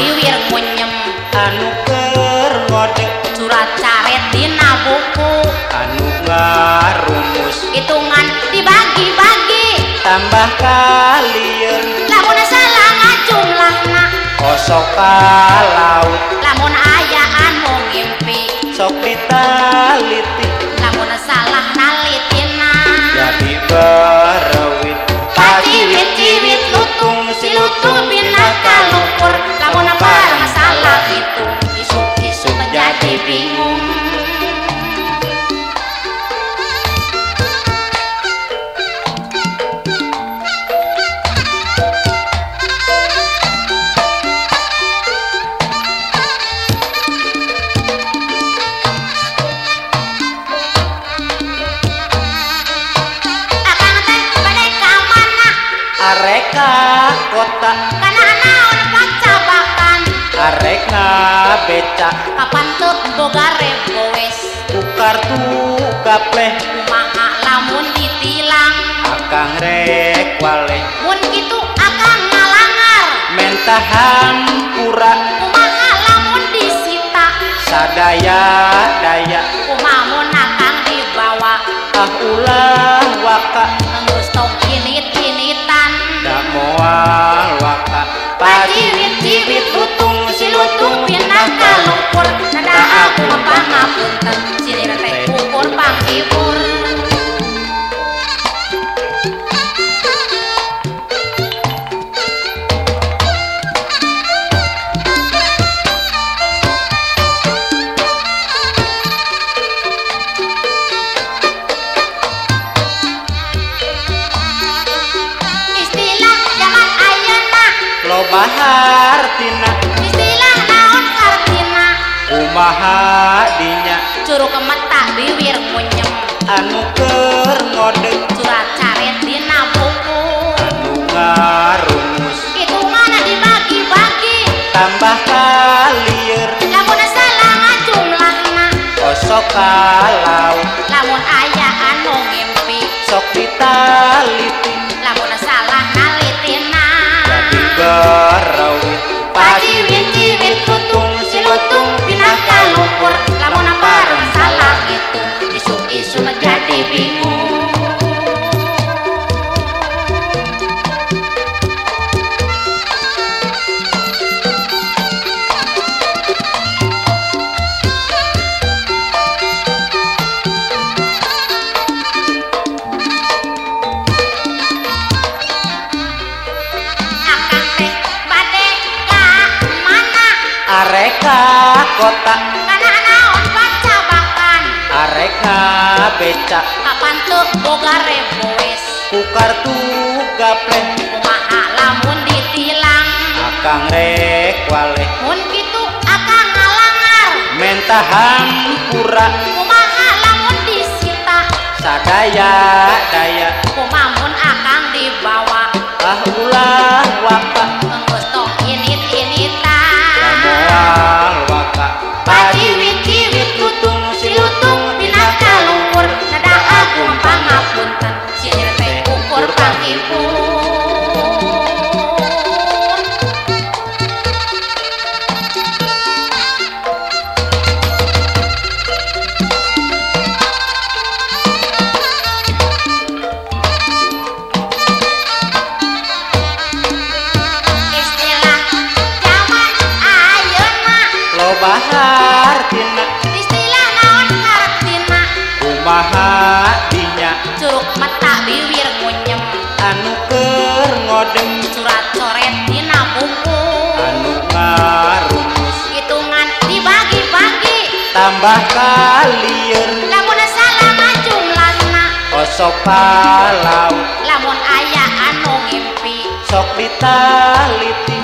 biwir munyem anu keur ngode. Surat caret dina buku anu ngarumus hitungan dibagi-bagi. Tambah kalian. Lamun salah ngajumlahna kosok ka laut lamun aya anu ngimpi. Sok ditaliti areka kota. Kana naon pacabakan arek ngabeca kapan teu boga reboes tukar tu gapleh kumaha lamun ditilang. Akang rek wale. Mun kitu akang ngalangar mentahan pura. Kumaha lamun disita. Sadaya daya. Kumaha mun akang dibawa. Ah ulah waka loba hartina Istilah naon artina kumaha dinya? Curug kemeta biwir munyem anu keur ngode? Surat caret dina buku anu ngarumus? Hitungan dibagi-bagi? Tambah kalier. Lamun salah ngajumlahna kosok ka laut Lamun aya anu ngimpi. Sok ditaliti vida. Areka kota. Anak-anak baca bahkan Areka becak Kapan tuh boga reboes Kukar tuh gaple Kumaha lamun ditilang? Akang rek wale. Mun gitu akang ngalangar. Mentahan pura. Kumaha lamun disita? Sadaya daya. Kumamun akang dibawa? Bahar tina. Istilah naon hartina kumaha dinya? Curuk mata biwir ngunyem anu keur ngodeng. Curat coret tina buku anu ngarumus. Hitungan dibagi-bagi. Tambah kalieun lamun salah jumlahna osok palau. Lamun aya anu ngimpi. Sok ditaliti.